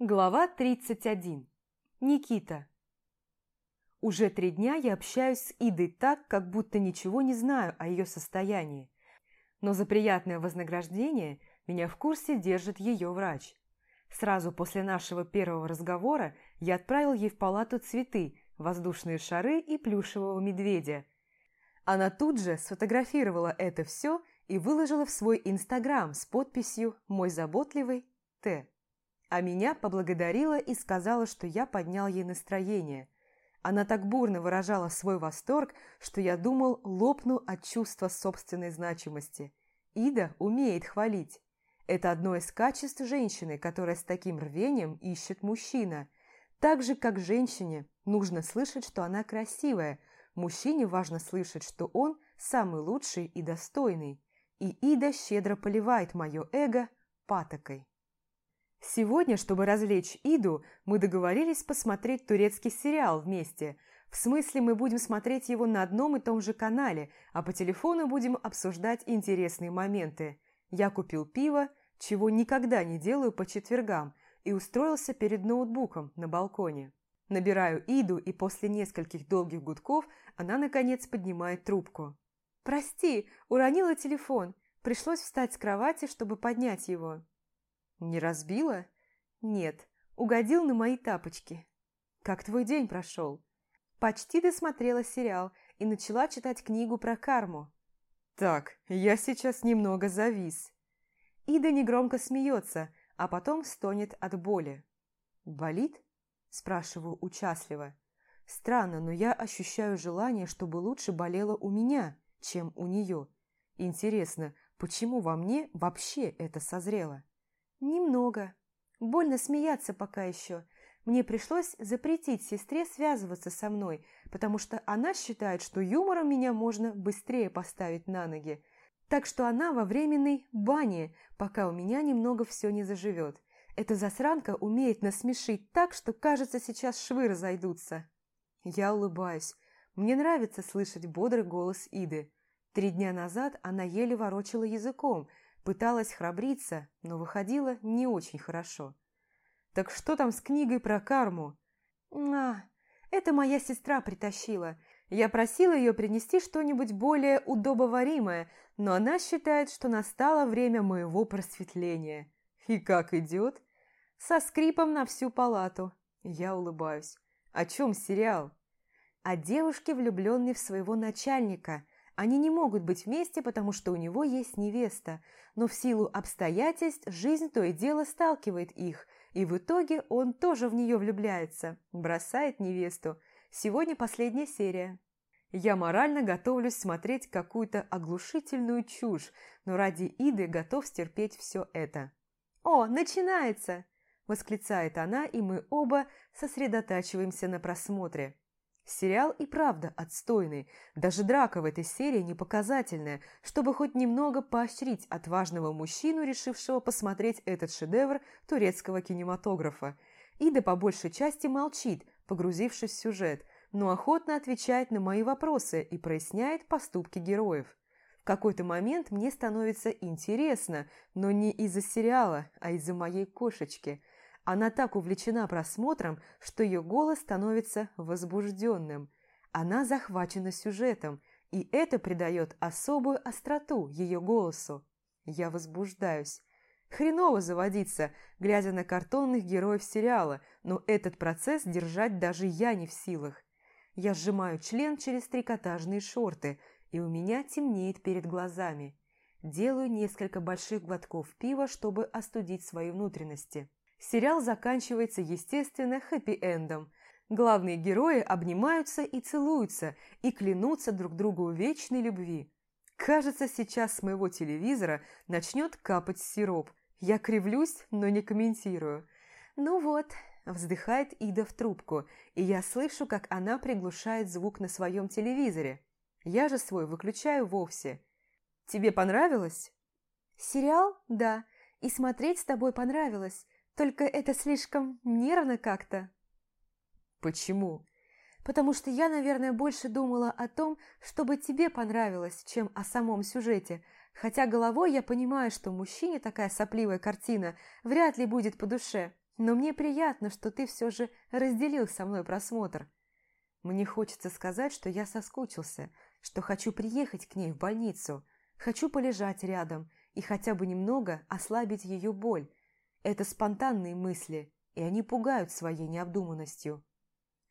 Глава 31. Никита. Уже три дня я общаюсь с Идой так, как будто ничего не знаю о ее состоянии. Но за приятное вознаграждение меня в курсе держит ее врач. Сразу после нашего первого разговора я отправил ей в палату цветы, воздушные шары и плюшевого медведя. Она тут же сфотографировала это все и выложила в свой инстаграм с подписью «Мой заботливый Т». А меня поблагодарила и сказала, что я поднял ей настроение. Она так бурно выражала свой восторг, что я думал, лопну от чувства собственной значимости. Ида умеет хвалить. Это одно из качеств женщины, которая с таким рвением ищет мужчина. Так же, как женщине нужно слышать, что она красивая, мужчине важно слышать, что он самый лучший и достойный. И Ида щедро поливает мое эго патокой. Сегодня, чтобы развлечь Иду, мы договорились посмотреть турецкий сериал вместе. В смысле, мы будем смотреть его на одном и том же канале, а по телефону будем обсуждать интересные моменты. Я купил пиво, чего никогда не делаю по четвергам, и устроился перед ноутбуком на балконе. Набираю Иду, и после нескольких долгих гудков она, наконец, поднимает трубку. «Прости, уронила телефон. Пришлось встать с кровати, чтобы поднять его». «Не разбила?» «Нет, угодил на мои тапочки». «Как твой день прошел?» «Почти досмотрела сериал и начала читать книгу про карму». «Так, я сейчас немного завис». Ида негромко смеется, а потом стонет от боли. «Болит?» – спрашиваю участливо. Странно, но я ощущаю желание, чтобы лучше болело у меня, чем у нее. Интересно, почему во мне вообще это созрело? «Немного. Больно смеяться пока еще. Мне пришлось запретить сестре связываться со мной, потому что она считает, что юмором меня можно быстрее поставить на ноги. Так что она во временной бане, пока у меня немного все не заживет. Эта засранка умеет насмешить так, что, кажется, сейчас швы разойдутся. Я улыбаюсь. Мне нравится слышать бодрый голос Иды. Три дня назад она еле ворочала языком – Пыталась храбриться, но выходила не очень хорошо. «Так что там с книгой про карму?» «А, это моя сестра притащила. Я просила ее принести что-нибудь более удобоваримое, но она считает, что настало время моего просветления». «И как идет?» «Со скрипом на всю палату». Я улыбаюсь. «О чем сериал?» «О девушке, влюбленной в своего начальника – они не могут быть вместе, потому что у него есть невеста, но в силу обстоятельств жизнь то и дело сталкивает их, и в итоге он тоже в нее влюбляется, бросает невесту. Сегодня последняя серия. Я морально готовлюсь смотреть какую-то оглушительную чушь, но ради Иды готов стерпеть все это. «О, начинается!» – восклицает она, и мы оба сосредотачиваемся на просмотре. Сериал и правда отстойный, даже драка в этой серии не показательная, чтобы хоть немного поощрить отважного мужчину, решившего посмотреть этот шедевр турецкого кинематографа. Ида по большей части молчит, погрузившись в сюжет, но охотно отвечает на мои вопросы и проясняет поступки героев. В какой-то момент мне становится интересно, но не из-за сериала, а из-за моей кошечки – она так увлечена просмотром, что ее голос становится возбужденным. Она захвачена сюжетом, и это придает особую остроту ее голосу. Я возбуждаюсь. Хреново заводиться, глядя на картонных героев сериала, но этот процесс держать даже я не в силах. Я сжимаю член через трикотажные шорты, и у меня темнеет перед глазами. Делаю несколько больших глотков пива, чтобы остудить свои внутренности. Сериал заканчивается, естественно, хэппи-эндом. Главные герои обнимаются и целуются, и клянутся друг другу вечной любви. Кажется, сейчас с моего телевизора начнет капать сироп. Я кривлюсь, но не комментирую. «Ну вот», – вздыхает Ида в трубку, и я слышу, как она приглушает звук на своем телевизоре. Я же свой выключаю вовсе. «Тебе понравилось?» «Сериал? Да. И смотреть с тобой понравилось. Только это слишком нервно как-то. Почему? Потому что я, наверное, больше думала о том, чтобы тебе понравилось, чем о самом сюжете. Хотя головой я понимаю, что мужчине такая сопливая картина вряд ли будет по душе. Но мне приятно, что ты все же разделил со мной просмотр. Мне хочется сказать, что я соскучился, что хочу приехать к ней в больницу, хочу полежать рядом и хотя бы немного ослабить ее боль. Это спонтанные мысли, и они пугают своей необдуманностью.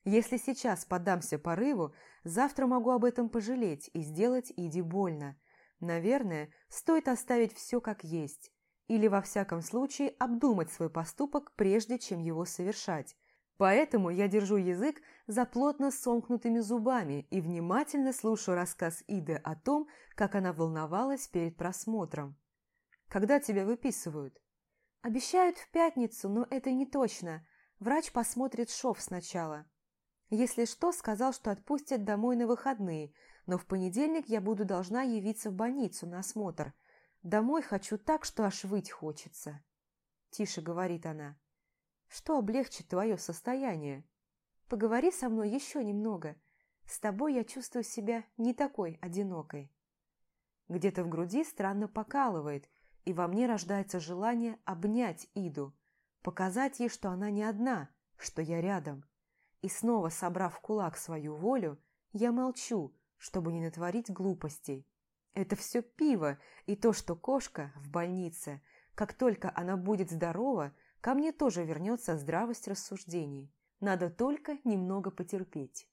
Если сейчас поддамся порыву, завтра могу об этом пожалеть и сделать Иди больно. Наверное, стоит оставить все как есть, или во всяком случае обдумать свой поступок, прежде чем его совершать. Поэтому я держу язык за плотно сомкнутыми зубами и внимательно слушаю рассказ Иды о том, как она волновалась перед просмотром. «Когда тебя выписывают?» «Обещают в пятницу, но это не точно. Врач посмотрит шов сначала. Если что, сказал, что отпустят домой на выходные, но в понедельник я буду должна явиться в больницу на осмотр. Домой хочу так, что аж выть хочется. Тише говорит она. Что облегчит твое состояние? Поговори со мной еще немного. С тобой я чувствую себя не такой одинокой. Где-то в груди странно покалывает, и во мне рождается желание обнять Иду, показать ей, что она не одна, что я рядом. И снова, собрав в кулак свою волю, я молчу, чтобы не натворить глупостей. Это все пиво и то, что кошка в больнице, как только она будет здорова, ко мне тоже вернется здравость рассуждений. Надо только немного потерпеть.